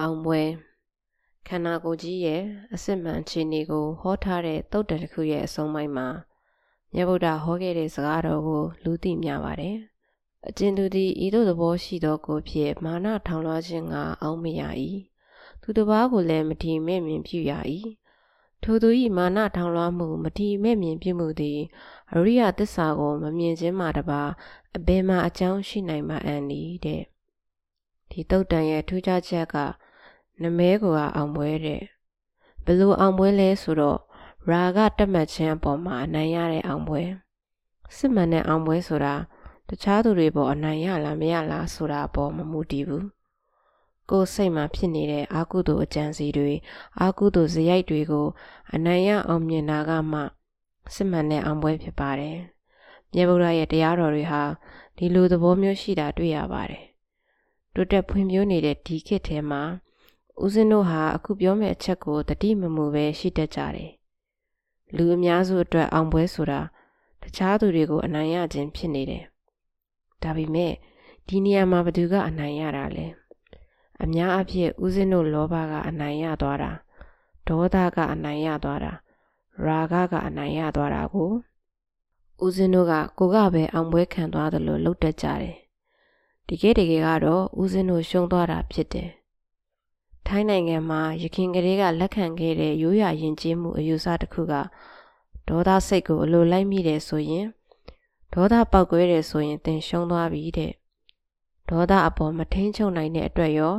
အောင်ပွဲခန္ဓာကိုယ်ကြီးရဲ့အစစ်မှန်အခြေအနေကိုဟောထားတဲ့တုတ်တတစ်ခုရဲ့အဆုံးပိုင်းမှာမြတ်ဗုဒ္ဓဟောခဲ့တဲ့စကားတော်ကို လူသိများပါတယ်။အကျဉ်သူသည်ဤသို့သဘောရှိသောကိုဖြင့်မာနထောင်လွှားခြင်းကအောင်းမရ၏။သူတစ်ပါးကိုလည်းမထီမဲ့မြင်ပြုရ၏။ထိုသူ၏မာနထောင်လွှားမှုမထီမဲ့မြင်ပြုမှုသည်အရိယသစ္စာကိုမမြင်ခြင်းမှတပါအဘယ်မှအကြောင်းရှိနိုင်မှအန်ဤတဲ့။ဒီတုတ်တန်ရဲ့ထူးခြားချက်က နမဲကိုအောင်ပွဲတဲ့ဘလို့အောင်ပွဲလဲဆိုတော့ရာဂတက်မှတ်ခြင်းအပေါ်မှာအနိုင်ရတဲ့အောင်ပွဲစစ်မှန်တဲ့အောင်ပွဲဆိုတာတခြားသူတွေပေါ်အနိုင်ရလားမရလားဆိုတာအပေါ်မမူတည်ဘူးကိုယ်စိတ်မှာဖြစ်နေတဲ့အာကုသို့အကြံစီတွေအာကုသို့ဇယိုက်တွေကို အနိုင်ရအောင်မြင်တာကမှစစ်မှန်တဲ့အောင်ပွဲဖြစ်ပါတယ်မြေဗုဒ္ဓရဲ့တရားတော်တွေဟာဒီလိုသဘောမျိုးရှိတာတွေ့ရပါတယ်တိုးတက်ဖွံ့ဖြိုးနေတဲ့ဒီခေတ်ထဲမှာ ဦးစင်းတို့ဟာအခုပြောမယ့်အချက်ကိုတတိမမူပဲရှိတတ်ကြတယ်။လူအများစုအတွက်အောင်ပွဲဆိုတာတခြားသူတွေကိုအနိုင်ရခြင်းဖြစ်နေတယ်။ဒါပေမဲ့ဒီနေရာမှာဘသူကအနိုင်ရတာလဲ။အများအပြည့်ဦးစင်းတို့လောဘကအနိုင်ရသွားတာဒေါသကအနိုင်ရသွားတာရာဂကအနိုင်ရသွားတာကိုဦးစင်းတို့ကကိုကပဲအောင်ပွဲခံသွားတယ်လို့လုပ်တတ်ကြတယ်။ဒီကဲတကယ်ကတော့ဦးစင်းတို့ရှုံးသွားတာဖြစ်တယ်။ ထိုင်းနိုင်ငံမှာရခင်ကလေးကလက်ခံခဲ့တဲ့ရိုးရာယဉ်ကျေးမှုအယူဆတစ်ခုကဒေါသစိတ်ကိုအလိုလိုက်မိတယ်ဆိုရင်ဒေါသပောက်ကွဲတယ်ဆိုရင်သင်ရှုံးသွားပြီတဲ့ဒေါသအပေါ်မထိန်ချုပ်နိုင်တဲ့အတွက်ရော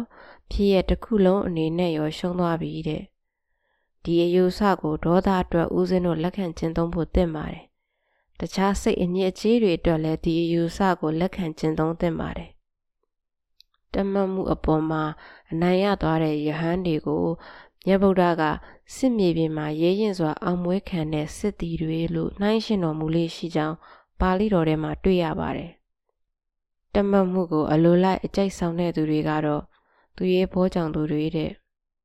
ဖြစ်ရတစ်ခုလုံးအနေနဲ့ရောရှုံးသွားပြီတဲ့ဒီအယူဆကိုဒေါသအတွက်ဦးစင်းတို့လက်ခံကျင့်သုံးဖို့သင့်ပါတယ်တခြားစိတ်အညစ်အကြေးတွေအတွက်လည်းဒီအယူဆကိုလက်ခံကျင့်သုံးသင့်ပါတယ် တမတ်မှုအပေါ်မှာအနိုင်ရသွားတဲ့ယဟန်တွေကိုမြတ်ဗုဒ္ဓကစစ်မြေပြင်မှာရဲရင်စွာအောင်မွေးခံတဲ့စစ်သည်တွေလို့နှိုင်းရှင်တော်မူလေးရှိကြောင်းပါဠိတော်ထဲမှာတွေ့ရပါတယ်။တမတ်မှုကိုအလိုလိုက်အကြိုက်ဆောင်တဲ့သူတွေကတော့သူရဲ့ဘောကြောင့်သူတွေတဲ့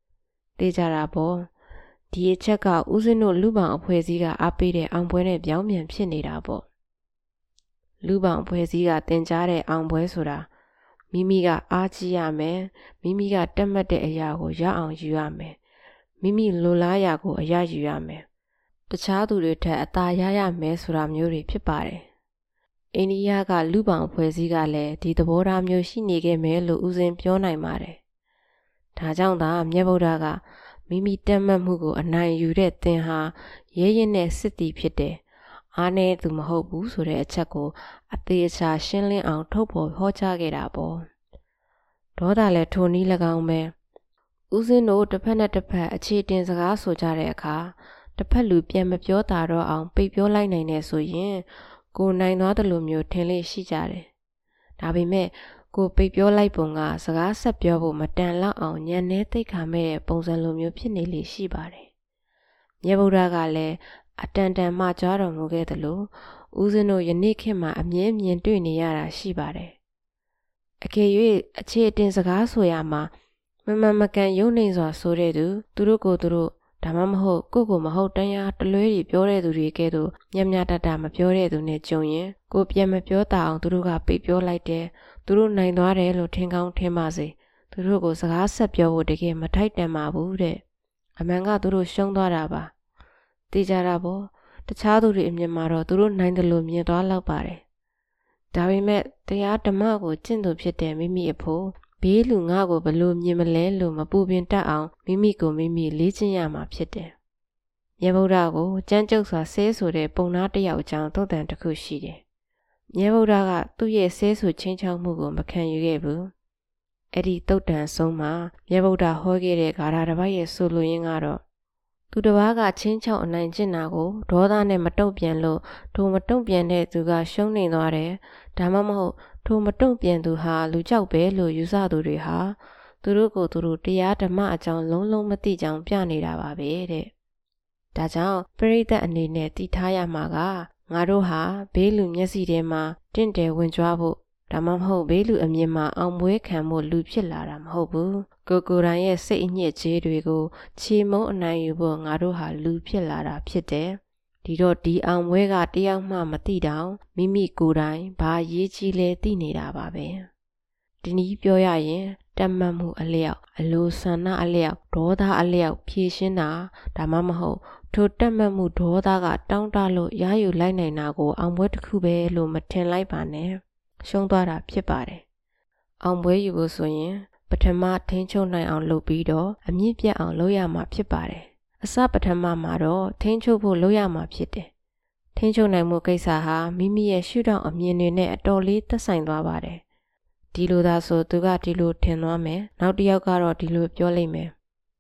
။သိကြတာပေါ့။ဒီအချက်ကဦးစင်းတို့လူပောင်အဖွဲ့အစည်းကအားပေးတဲ့အောင်ပွဲနဲ့ပြောင်းပြန်ဖြစ်နေတာပေါ့။လူပောင်အဖွဲ့အစည်းကတင် जा တဲ့အောင်ပွဲဆိုတာ မိမိကအားကြီးရမယ်မိမိကတက်မှတ်တဲ့အရာကိုရအောင်ယူရမယ်မိမိလိုလားရာကိုအရယူရမယ်တခြားသူတွေထက်အသာရရမယ်ဆိုတာမျိုးတွေဖြစ်ပါတယ်အိန္ဒိယကလူပောင်အဖွဲ့အစည်းကလည်းဒီသဘောထားမျိုးရှိနေခဲ့မယ်လို့ဦးစင်ပြောနိုင်ပါတယ်ဒါကြောင့်သာမြတ်ဗုဒ္ဓကမိမိတက်မှတ်မှုကိုအနိုင်ယူတဲ့သင်ဟာရဲရင်တဲ့စစ်တီဖြစ်တယ် အားနည်းသူမဟုတ်ဘူးဆိုတဲ့အချက်ကို အသေးအချာရှင်းလင်းအောင် ထုတ်ဖော်ဟောကြားခဲ့တာပေါ့ဒေါသလည်းထိုနည်း၎င်းပဲဦးစင်းတို့တစ်ဖက်နဲ့တစ်ဖက်အခြေတင်စကားဆိုကြတဲ့အခါတစ်ဖက်လူပြန်မပြောတာတော့အောင်ပိတ်ပြောလိုက်နိုင်နေဆိုရင်ကိုနိုင်သွားတယ်လို့မျိုးထင်လေးရှိကြတယ်ဒါပေမဲ့ကိုပိတ်ပြောလိုက်ပုံကစကားဆက်ပြောဖို့မတန်လောက်အောင်ညံနေသိခါမဲ့ပုံစံလိုမျိုးဖြစ်နေလေရှိပါတယ်မြတ်ဗုဒ္ဓကလည်း အတန်တန်မှကြွားတော်မူခဲ့သလိုဦးဇင်းတို့ယနေ့ခေတ်မှာအမြဲမြင်တွေ့နေရတာရှိပါတယ်။အကယ်၍အခြေအတင်စကားဆိုရမှာမမမကန်ယုံနေစွာဆိုတဲ့သူသူတို့ကိုသူတို့ဒါမှမဟုတ်ကိုကိုမဟုတ်တန်းရတလွဲတွေပြောတဲ့သူတွေကဲ့သို့ညံ့ညတတမပြောတဲ့သူနဲ့ကြုံရင်ကိုပြန်မပြောတာအောင်သူတို့ကပိတ်ပြောလိုက်တယ်သူတို့နိုင်သွားတယ်လို့ထင်ကောင်းထင်ပါစေသူတို့ကိုစကားဆက်ပြောဖို့တကယ်မထိုက်တန်ပါဘူးတဲ့အမှန်ကသူတို့ရှုံးသွားတာပါ သိကြတာပေါ့တခြားသူတွေအမြင်မှာတော့သူတို့နိုင်တယ်လို့မြင်သွားလောက်ပါတယ်ဒါပေမဲ့တရားဓမ္မကိုကျင့်သူဖြစ်တဲ့မိမိအဖို့ဘေးလူငါကိုဘလို့မြင်မလဲလို့မပူပင်တတ်အောင်မိမိကိုမိမိလေ့ကျင့်ရမှာဖြစ်တယ်မြတ်ဗုဒ္ဓကိုကြမ်းကြုတ်စွာဆဲဆိုတဲ့ပုံနာတစ်ယောက်အကြောင်းသုတ်တန်တစ်ခုရှိတယ်မြတ်ဗုဒ္ဓကသူ့ရဲ့ဆဲဆိုချင်းချောက်မှုကိုမခံယူခဲ့ဘူးအဲ့ဒီတုတ်တန်ဆုံးမှာမြတ်ဗုဒ္ဓဟောခဲ့တဲ့ဂါထာတစ်ပိုက်ရဲ့ဆိုလိုရင်းကတော့ သူတစ်ပါးကချင်းချောက်အနိုင်ကျင့်တာကိုဒေါသနဲ့မတုံ့ပြန်လို့ထိုမတုံ့ပြန်တဲ့သူကရှုံးနေသွားတယ်ဒါမှမဟုတ်ထိုမတုံ့ပြန်သူဟာလူကြောက်ပဲလို့ယူဆသူတွေဟာသူတို့ကိုသူတို့တရားဓမ္မအကြောင်းလုံးလုံးမသိကြောင်ပြနေတာပါပဲတဲ့ဒါကြောင့်ပရိသတ်အနေနဲ့တည်ထားရမှာကငါတို့ဟာဘေးလူမျက်စိထဲမှာတင့်တယ်ဝင်ကြွားဖို့ ဒါမှမဟုတ်ဘေးလူအမြင်မှာအောင်ပွဲခံဖို့လူဖြစ်လာတာမဟုတ်ဘူးကိုကိုရိုင်းရဲ့စိတ်အညစ်အကြေးတွေကိုချေမုံအနိုင်ယူဖို့ငါတို့ဟာလူဖြစ်လာတာဖြစ်တယ်ဒီတော့ဒီအောင်ပွဲကတယောက်မှမသိတောင်မိမိကိုယ်တိုင်ဘာရေးကြီးလဲသိနေတာပါပဲဒီနည်းပြောရရင်တတက်မှတ်မှုအလျောက်အလိုဆန္ဒအလျောက်ဒေါသအလျောက်ဖြည့်ရှင်းတာဒါမှမဟုတ်ထိုတက်မှတ်မှုဒေါသကတောင်းတလို့ရယူလိုက်နိုင်တာကိုအောင်ပွဲတစ်ခုပဲလို့မထင်လိုက်ပါနဲ့ ရှုံးသွားတာဖြစ်ပါတယ်အောင်ပွဲယူဖို့ဆိုရင် ပထမထိန်းချုပ်နိုင်အောင်လုပ်ပြီးတော့အမြင့်ပြတ်အောင်လုပ်ရမှာဖြစ်ပါတယ်အစပထမမှာတော့ထိန်းချုပ်ဖို့လုပ်ရမှာဖြစ်တယ်ထိန်းချုပ်နိုင်မှုကိစ္စဟာမိမိရဲ့ရှုထောင့်အမြင်တွေနဲ့အတော်လေးသက်ဆိုင်သွားပါတယ်ဒီလိုသာဆိုသူကဒီလိုထင်သွားမယ်နောက်တစ်ယောက်ကတော့ဒီလိုပြောလိမ့်မယ်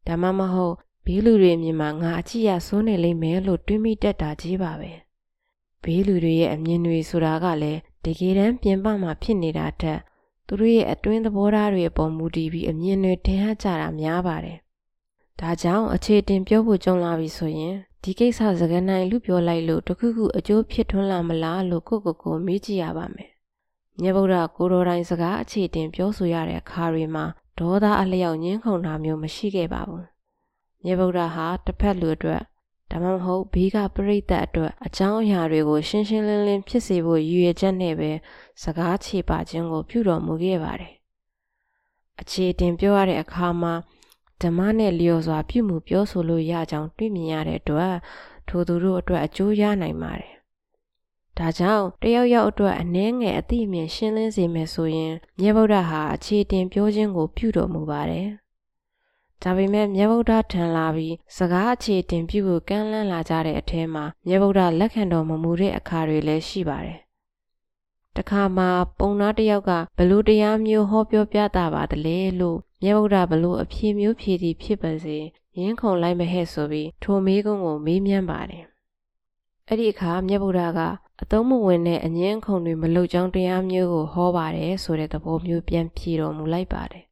ဒါမှမဟုတ်ဘေးလူတွေအမြင်မှာငါအချစ်ရဆိုးနေလိမ့်မယ်လို့တွေးမိတတ်တာကြီးပါပဲဘေးလူတွေရဲ့အမြင်တွေဆိုတာကလည်း တကယ်တမ်းပြင်ပမှာဖြစ်နေတာထက်သူတို့ရဲ့အတွင်းသဘောထားတွေအပေါ်မူတည်ပြီးအမြင်တွေထင်ဟကြတာများပါတယ်ဒါကြောင့်အခြေတင်ပြောဖို့ကြုံလာပြီဆိုရင်ဒီကိစ္စစကားနိုင်လူပြောလိုက်လို့တခုခုအကျိုးဖြစ်ထွန်းလာမလားလို့ကိုကိုကိုမေးကြည့်ရပါမယ်မြတ်ဗုဒ္ဓကိုတော်တိုင်းစကားအခြေတင်ပြောဆိုရတဲ့အခါတွေမှာဒေါသအလျောက်ညှင်းခုန်တာမျိုးမရှိခဲ့ပါဘူးမြတ်ဗုဒ္ဓဟာတစ်ဖက်လူအတွက် ဒါမှမဟုတ်ဘေးကပြိတ္တအတွက်အကြောင်းအရာတွေကိုရှင်းရှင်းလင်းလင်းဖြစ်စေဖို့ရည်ရွယ်ချက်နဲ့ပဲစကားခြေပါခြင်းကိုပြုတော်မူခဲ့ပါတယ်အခြေတင်ပြောရတဲ့အခါမှာဓမ္မနဲ့လျော်စွာပြုမှုပြောဆိုလို့ရကြောင်းတွေ့မြင်ရတဲ့အတွက်ထိုသူတို့အတွက်အကျိုးရနိုင်ပါတယ်။ဒါကြောင့်တယောက်ယောက်အတွက်အနှဲငယ်အသိအမြင်ရှင်းလင်းစေမယ်ဆိုရင်မြတ်ဗုဒ္ဓဟာအခြေတင်ပြောခြင်းကိုပြုတော်မူပါတယ်။ ဒါပေမဲ့မြတ်ဗုဒ္ဓထံလာပြီးစကားအခြေတင်ပြုဖို့ကမ်းလှမ်းလာကြတဲ့အထဲမှာမြတ်ဗုဒ္ဓလက်ခံတော်မမူတဲ့အခါတွေလည်းရှိပါတယ်တခါမှပုံနာတယောက်ကဘလို့တရားမျိုးဟောပြောပြတာပါတလေလို့မြတ်ဗုဒ္ဓဘလို့အဖြေမျိုးဖြေသည်ဖြစ်ပါစေရင်းခုန်လိုက်မဟဲ့ဆိုပြီးထိုမေးခွန်းကိုမေးမြန်းပါတယ်အဲ့ဒီအခါမြတ်ဗုဒ္ဓကအသုံးမဝင်တဲ့အငင်းခုန်တွေမလုကြောင်းတရားမျိုးကိုဟောပါတယ်ဆိုတဲ့သဘောမျိုးပြန်ဖြေတော်မူလိုက်ပါတယ်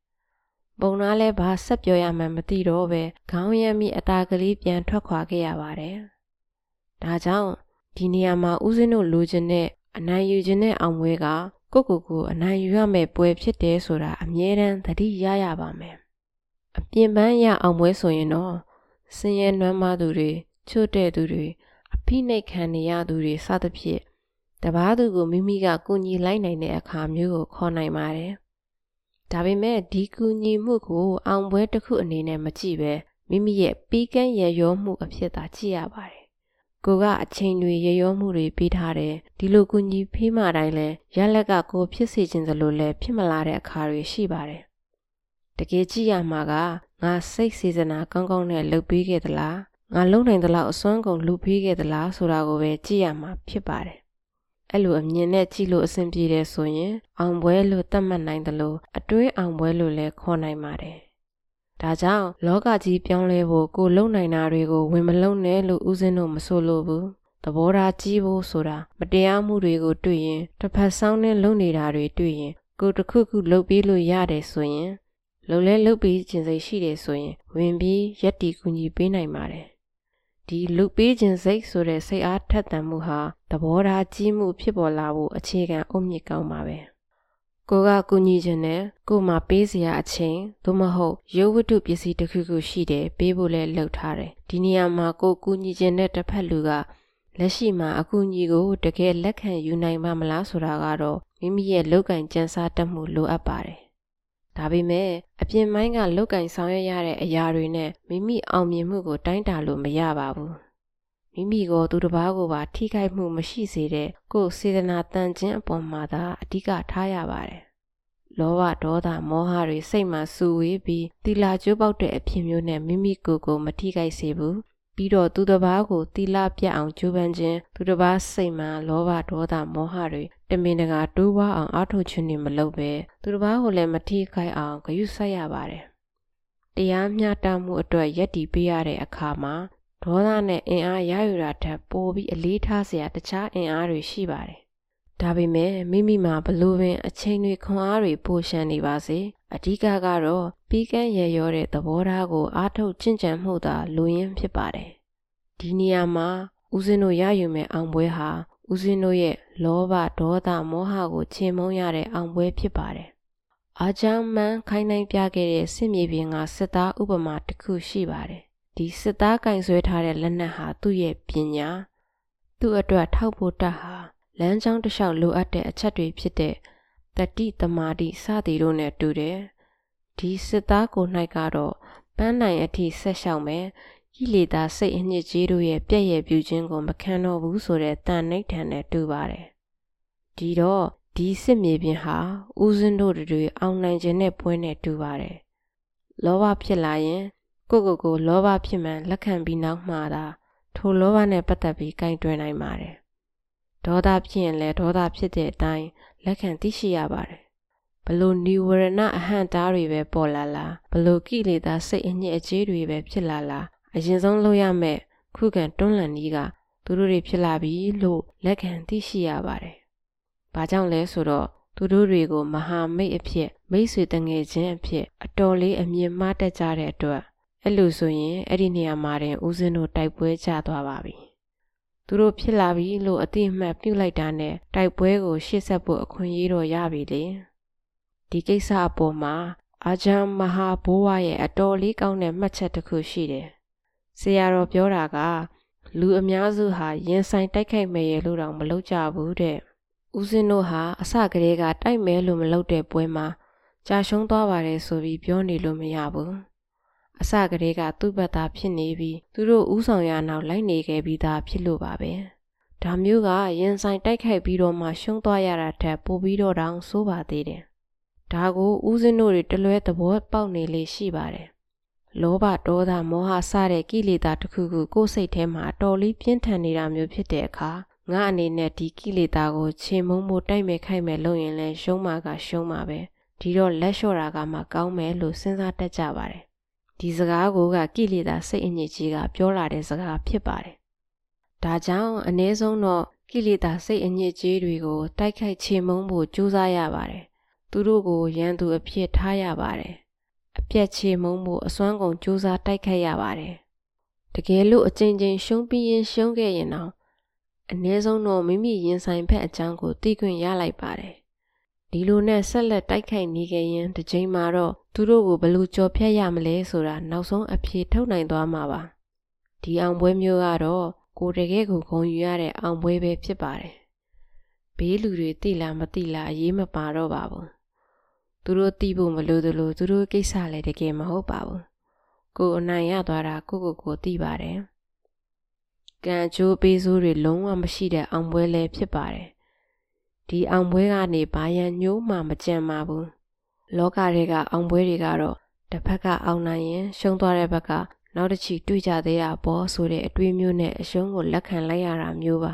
ပုံနာလဲဘာဆက်ပြောရမှန်းမသိတော့ပဲခေါင်းရမ်းမိအတာကလေးပြန်ထွက်ခွာခဲ့ရပါတယ်ဒါကြောင့်ဒီနေရာမှာဦးဇင်းတို့လိုချင်တဲ့အနိုင်ယူခြင်းနဲ့အောင်ပွဲကကိုကိုကိုအနိုင်ယူရမယ့်ပွဲဖြစ်တယ်ဆိုတာအမြဲတမ်းသတိရရပါမယ်အပြင်ပန်းရအောင်ပွဲဆိုရင်တော့စင်ရဲနွမ်းမသူတွေချွတ်တဲ့သူတွေအဖိနှိတ်ခံနေရသူတွေစသဖြင့်တပားသူကိုမိမိကကူညီလိုက်နိုင်တဲ့အခါမျိုးကိုခေါ်နိုင်ပါတယ် ဒါပေမဲ့ဒီကူညီမှုကိုအောင်ပွဲတစ်ခုအနေနဲ့မကြည့်ပဲမိမိရဲ့ပြီးကန်းရရောမှုအဖြစ်သာကြည့်ရပါတယ်ကိုကအချိန်တွေရရောမှုတွေပေးထားတယ်ဒီလိုကူညီဖေးမှတိုင်းလဲရလက်ကကိုဖြစ်စေခြင်းသလိုလဲဖြစ်မလာတဲ့အခါတွေရှိပါတယ်တကယ်ကြည့်ရမှာကငါစိတ်စေစနာကောင်းကောင်းနဲ့လှုပ်ပေးခဲ့သလားငါလုံနိုင်သလောက်အစွမ်းကုန်လှုပ်ပေးခဲ့သလားဆိုတာကိုပဲကြည့်ရမှာဖြစ်ပါတယ် အဲ့လိုအမြင်နဲ့ကြည့်လို့အဆင်ပြေတယ်ဆိုရင် အောင်ပွဲလို့သတ်မှတ်နိုင်တယ်လို့အတွင်းအောင်ပွဲလို့လည်းခေါ်နိုင်ပါတယ်ဒါကြောင့်လောကကြီးပြောင်းလဲဖို့ကိုလုံနိုင်တာတွေကိုဝင်မလုံနဲ့လို့ဦးစင်းတို့မဆိုလို့ဘူးသဘောထားကြီးဖို့ဆိုတာမတရားမှုတွေကိုတွေ့ရင်တစ်ဖက်ဆောင်နဲ့လုံနေတာတွေတွေ့ရင်ကိုတစ်ခုခုလှုပ်ပြီးလို့ရတယ်ဆိုရင်လုံလဲလှုပ်ပြီးခြင်းစိတ်ရှိတယ်ဆိုရင်ဝင်ပြီးရက်တီကူညီပေးနိုင်ပါတယ် ဒီလှုပ်ပေးခြင်းစိတ်ဆိုတဲ့စိတ်အားထက်သန်မှုဟာသဘောထားကြီးမှုဖြစ်ပေါ်လာဖို့အခြေခံအုတ်မြစ်ကောင်းပါပဲ။ကိုကကူညီခြင်းနဲ့ကိုမှပေးစရာအချိန်သို့မဟုတ်ရုပ်ဝတ္ထုပစ္စည်းတစ်ခုခုရှိတယ်ပေးဖို့လည်းလှုပ်ထားတယ်ဒီနေရာမှာကိုကူညီခြင်းနဲ့တစ်ဖက်လူကလက်ရှိမှာအကူအညီကိုတကယ်လက်ခံယူနိုင်ပါမလားဆိုတာကတော့မိမိရဲ့လောက်ကင်ကြံစားတတ်မှုလိုအပ်ပါတယ် ဒါပေမဲ့အပြင်ပိုင်းကလောက်ကင်ဆောင်ရွက်ရတဲ့အရာတွေနဲ့မိမိအောင်မြင်မှုကိုတိုင်းတာလို့မရပါဘူးမိမိကိုသူတစ်ပါးကိုပါထိခိုက်မှုမရှိစေတဲ့ကိုယ်စေတနာတန်ခြင်းအပေါ်မှာသာအဓိကထားရပါတယ်။လောဘဒေါသမောဟတွေစိတ်မှာစူဝေးပြီးတီလာကျိုးပေါက်တဲ့အဖြစ်မျိုးနဲ့မိမိကိုယ်ကိုမထိခိုက်စေဘူး။ ပြီးတော့သူတစ်ပါးကိုတီလာပြတ်အောင်ကြိုးပမ်းခြင်းသူတစ်ပါးစိတ်မှာလောဘဒေါသမောဟတွေတမင်တကာတိုးပွားအောင်အားထုတ်ခြင်းတွေမလုပ်ပဲသူတစ်ပါးကိုလည်းမထိခိုက်အောင်ဂရုစိုက်ရပါတယ်။တရားမျှတမှုအတွက်ယက်တီပေးရတဲ့အခါမှာဒေါသနဲ့အင်အားရယူတာထက်ပိုပြီးအလေးထားစရာတခြားအင်အားတွေရှိပါတယ်။ ဒါပေမဲ့မိမိမှာဘလို့ပင်အချိန်တွေခွန်အားတွေပိုရှမ်းနေပါစေ။အဓိကကတော့ပြီးကန်းရရောတဲ့သဘောထားကိုအားထုတ်ကျင့်ကြံမှုသာလိုရင်းဖြစ်ပါတယ်။ဒီနေရာမှာဦးဇင်းတို့ရယူမဲ့အောင်ပွဲဟာဦးဇင်းတို့ရဲ့လောဘဒေါသမောဟကိုချေမှုန်းရတဲ့အောင်ပွဲဖြစ်ပါတယ်။အားကြောင့်မှန်ခိုင်းနိုင်ပြခဲ့တဲ့စစ်မြေပြင်ကစစ်သားဥပမာတစ်ခုရှိပါတယ်ဒီစစ်သားကင်ဆွဲထားတဲ့လက်နက်ဟာသူ့ရဲ့ပညာသူ့အတွက်ထောက်ဖို့တတ်ဟာ လမ်းကြောင်းတစ်လျှောက်လိုအပ်တဲ့အချက်တွေဖြစ်တဲ့တတိတမာတိစသည်တို့နဲ့တူတယ်ဒီစစ်သားကို၌ကတော့ပန်းနိုင်အထိဆက်လျှောက်မယ်ကိလေသာစိတ်အညစ်အကြေးတို့ရဲ့ပြည့်ရဲ့ပြူခြင်းကိုမခံတော့ဘူးဆိုတဲ့တန်နှိဋ္ဌံနဲ့တူပါတယ်ဒီတော့ဒီစစ်မြေပြင်ဟာဦးဇင်းတို့တွေအောင်နိုင်ခြင်းနဲ့ပွဲနဲ့တူပါတယ်လောဘဖြစ်လာရင်ကိုကိုကိုလောဘဖြစ်မှန်လက်ခံပြီးနောက်မှသာထိုလောဘနဲ့ပတ်သက်ပြီးကင်တွယ်နိုင်ပါတယ် ဒေါသဖြစ်ရင်လည်းဒေါသဖြစ်တဲ့အတိုင်းလက်ခံသိရှိရပါတယ်ဘလို့နိဝရဏအဟံတားတွေပဲပေါ်လာလားဘလို့ကိလေသာစိတ်အညစ်အကြေးတွေပဲဖြစ်လာလားအရင်ဆုံးလုပ်ရမယ့်ခုခံတွန်းလှန်နည်းကသူတို့တွေဖြစ်လာပြီလို့လက်ခံသိရှိရပါတယ်။ဘာကြောင့်လဲဆိုတော့သူတို့တွေကိုမဟာမိတ်အဖြစ်မိတ်ဆွေတငယ်ချင်းအဖြစ်အတော်လေးအမြင်မှားတတ်ကြတဲ့အတွက်အဲ့လိုဆိုရင်အဲ့ဒီနေရာမှာတင်ဦးစင်းတို့တိုက်ပွဲကျသွားပါပြီ။ သူတို့ဖြစ်လာပြီလို့အတိအမှတ်ပြုလိုက်တာနဲ့တိုက်ပွဲကိုရှေ့ဆက်ဖို့အခွင့်အရေးတော့ရပြီလေ။ဒီကိစ္စအပေါ်မှာအာဂျမ်မဟာဘိုးဝါရဲ့အတော်လေးကောင်းတဲ့မှတ်ချက်တစ်ခုရှိတယ်ဆရာတော်ပြောတာက လူအများစုဟာရင်ဆိုင်တိုက်ခိုက်မယ်ရဲ့လို့တော့မလုပ်ကြဘူးတဲ့ဦးစင်းတို့ဟာအစကတည်းကတိုက်မယ်လို့မလုပ်တဲ့ပွဲမှာကြာရှုံးသွားပါတယ်ဆိုပြီးပြောနေလို့မရဘူး အစကတည်းကသူ့ဘက်သားဖြစ်နေပြီးသူတို့ဥဆောင်ရနောက်လိုက်နေခဲ့ပြီးသားဖြစ်လို့ပါပဲဒါမျိုးကရင်ဆိုင်တိုက်ခိုက်ပြီးတော့မှရှုံးသွားရတာထက်ပိုပြီးတော့တောင်ဆိုးပါသေးတယ်ဒါကိုဦးစင်းတို့တွေတလွဲသဘောပေါက်နေလေရှိပါတယ်လောဘဒေါသမောဟစတဲ့ကိလေသာတစ်ခုခုကိုယ်စိတ်ထဲမှာတော်လေးပြင်းထန်နေတာမျိုးဖြစ်တဲ့အခါငါအနေနဲ့ဒီကိလေသာကိုခြေမုံမို့တိုက်မဲ့ခိုက်မဲ့လုပ်ရင်လည်းရှုံးမှာကရှုံးမှာပဲဒီတော့လက်လျှော့တာကမှကောင်းမယ်လို့စဉ်းစားတတ်ကြပါတယ် ဒီစကားကိုကကိလေသာစိတ်အညစ်ကြီးကပြောလာတဲ့စကားဖြစ်ပါတယ်ဒါကြောင့်အ ਨੇ ဆုံးတော့ကိလေသာစိတ်အညစ်အကြေးတွေကိုတိုက်ခိုက်ချေမှုန်းဖို့ကြိုးစားရပါတယ်သူတို့ကိုရန်သူအဖြစ်ထားရပါတယ်အပြက်ချေမှုန်းမှုအစွမ်းကုန်စူးစမ်းတိုက်ခတ်ရပါတယ်။တကယ်လို့အချိန်ချင်းရှုံးပြီးရင်ရှုံးခဲ့ရင်တော့အ ਨੇ ဆုံးတော့မိမိရင်ဆိုင်ဖက်အကြောင်းကိုသိခွင့်ရလိုက်ပါတယ်။ ဒီလိုနဲ့ဆက်လက်တိုက်ခိုက်နေခဲ့ရင်တစ်ချိန်မှာတော့သူတို့ကိုဘယ်လိုကြော်ဖြတ်ရမလဲဆိုတာနောက်ဆုံးအဖြေထုတ်နိုင်သွားမှာပါ။ဒီအောင်ပွဲမျိုးကတော့ကိုတကယ်ကိုဂုံယူရတဲ့အောင်ပွဲပဲဖြစ်ပါတယ်။ဘေးလူတွေသိလားမသိလားအရေးမပါတော့ပါဘူးသူတို့သိဖို့မလိုသလိုသူတို့ကိစ္စလည်းတကယ်မဟုတ်ပါဘူးကိုအနိုင်ရသွားတာကိုကိုကိုသိပါတယ်ကံကြိုးပေးစိုးတွေလုံးဝမရှိတဲ့အောင်ပွဲလည်းဖြစ်ပါတယ် ဒီအောင်ပွဲကနေဘာရန်ညိုးမှမကြံပါဘူးလောကတွေကအောင်ပွဲတွေကတော့တစ်ဖက်ကအောင်နိုင်ရင် ရှုံးသွားတဲ့ဘက်ကနောက်တစ်ချီတွေ့ကြသေးတာပေါ့ဆိုတဲ့အတွေးမျိုးနဲ့အရှုံးကိုလက်ခံလိုက်ရတာမျိုးပါ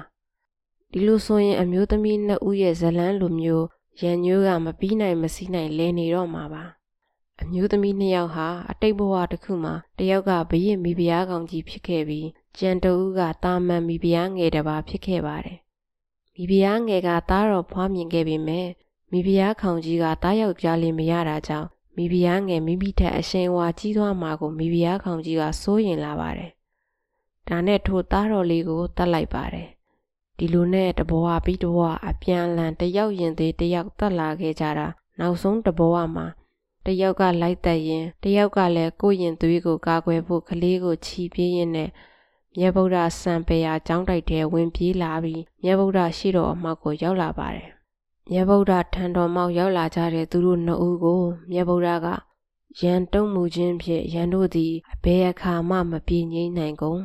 ဒီလိုဆိုရင်အမျိုးသမီးနှစ်ဦးရဲ့ဇလန်းလိုမျိုးရန်ညိုးကမပြီးနိုင်မစီးနိုင်လဲနေတော့မှာပါအမျိုးသမီးနှစ်ယောက်ဟာအတိတ်ဘဝတစ်ခုမှာတယောက်ကဘရင်မိဖုရားကောင်ကြီးဖြစ်ခဲ့ပြီးကြံတဦးကတာမန်မိဖုရားငယ်တစ်ပါးဖြစ်ခဲ့ပါတယ် မိဖုရားငယ်ကသားတော်ဖွားမြင်ခဲ့ပေမဲ့မိဖုရားခေါင်ကြီးကသားယောက်ျားလေးမရတာကြောင့်မိဖုရားငယ်မိမိထက်အရှင်ဝါကြီးသွားမှာကိုမိဖုရားခေါင်ကြီးကစိုးရင်လာပါတယ်ဒါနဲ့ထိုသားတော်လေးကိုတတ်လိုက်ပါတယ်ဒီလိုနဲ့တဘဝပြီးတဘဝအပြန်အလှန်တယောက်ရင်သေးတယောက်တက်လာခဲ့ကြတာနောက်ဆုံးတဘဝမှာတယောက်ကလိုက်တက်ရင်တယောက်ကလည်းကိုယ့်ရင်သွေးကိုကာကွယ်ဖို့ကလေးကိုချီပြေးရင်းနဲ့ မြတ်ဗုဒ္ဓစံပေရာကျောင်းတိုက်ထဲဝင်ပြေးလာပြီးမြတ်ဗုဒ္ဓရှိတော်အမောက်ကိုရောက်လာပါတယ်မြတ်ဗုဒ္ဓထံတော်မောက်ရောက်လာကြတဲ့သူတို့နှစ်ဦးကိုမြတ်ဗုဒ္ဓကရန်တုံမှုခြင်းဖြင့်ရန်တို့သည်အဘယ်အခါမှမပြေငြိမ့်နိုင်ကုန်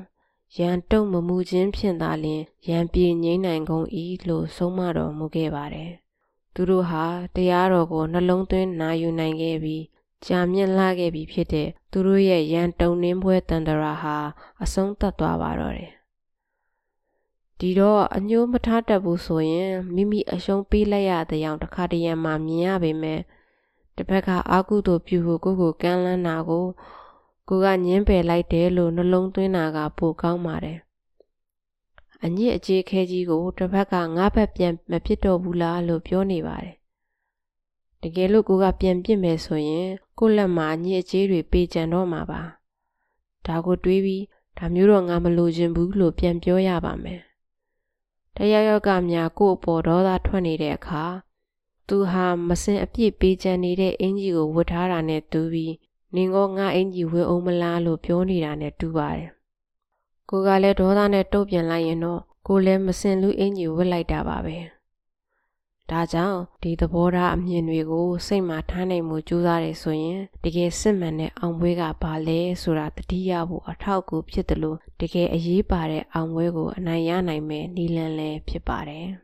ရန်တုံမမှုခြင်းဖြင့်သာလျှင်ရန်ပြေငြိမ့်နိုင်ကုန်၏လို့ဆုံးမတော်မူခဲ့ပါတယ်။သူတို့ဟာတရားတော်ကိုနှလုံးသွင်းနာယူနိုင်ခဲ့ပြီး ကြာမြင့်လာခဲ့ပြီဖြစ်တဲ့သူတို့ရဲ့ရန်တုံနှင်းပွဲတန်တရာဟာအဆုံးသတ်သွားပါတော့တယ်။ဒီတော့အညိုးမထားတတ်ဘူးဆိုရင်မိမိအရှုံးပေးလိုက်ရတဲ့အောင်တစ်ခါတရံမှမြင်ရပေမဲ့တစ်ဖက်ကအာကုသို့ပြုဖို့ကိုကိုကမ်းလန်းတာကိုကိုကညင်းပယ်လိုက်တယ်လို့နှလုံးသွင်းတာကပိုကောင်းပါတယ်။အညစ်အကြေးခဲကြီးကိုတစ်ဖက်ကငါးဘက်ပြန်မဖြစ်တော့ဘူးလားလို့ပြောနေပါတယ်။ တကယ်လို့ကိုကပြန်ပြစ်မယ်ဆိုရင်ကိုလက်မှာအညစ်အကြေးတွေပေးကြံတော့မှာပါ။ဒါကိုတွေးပြီးဒါမျိုးတော့ငါမလိုချင်ဘူးလို့ပြန်ပြောရပါမယ်။တယောက်ယောက်ကများကို့အပေါ်ဒေါသထွက်နေတဲ့အခါသူဟာမစင်အပြစ်ပေးကြံနေတဲ့အင်ကြီးကိုဝတ်ထားတာနဲ့တူပြီးနင်ကောငါအင်ကြီးဝယ်အောင်မလားလို့ပြောနေတာနဲ့တူပါတယ်။ကိုကလည်းဒေါသနဲ့တုတ်ပြန်လိုက်ရင်တော့ကိုလည်းမစင်လူအင်ကြီးဝတ်လိုက်တာပါပဲ။ ဒါကြောင့်ဒီသဘောထားအမြင်တွေကိုစိတ်မှာထားနိုင်မှုကြိုးစားရဆိုရင်တကယ်စစ်မှန်တဲ့အောင်ပွဲကဘာလဲဆိုတာတတိယဖို့အထောက်အကူဖြစ်တယ်လို့တကယ်အရေးပါတဲ့အောင်ပွဲကိုအနိုင်ရနိုင်မဲ့နည်းလမ်းလည်းဖြစ်ပါတယ်။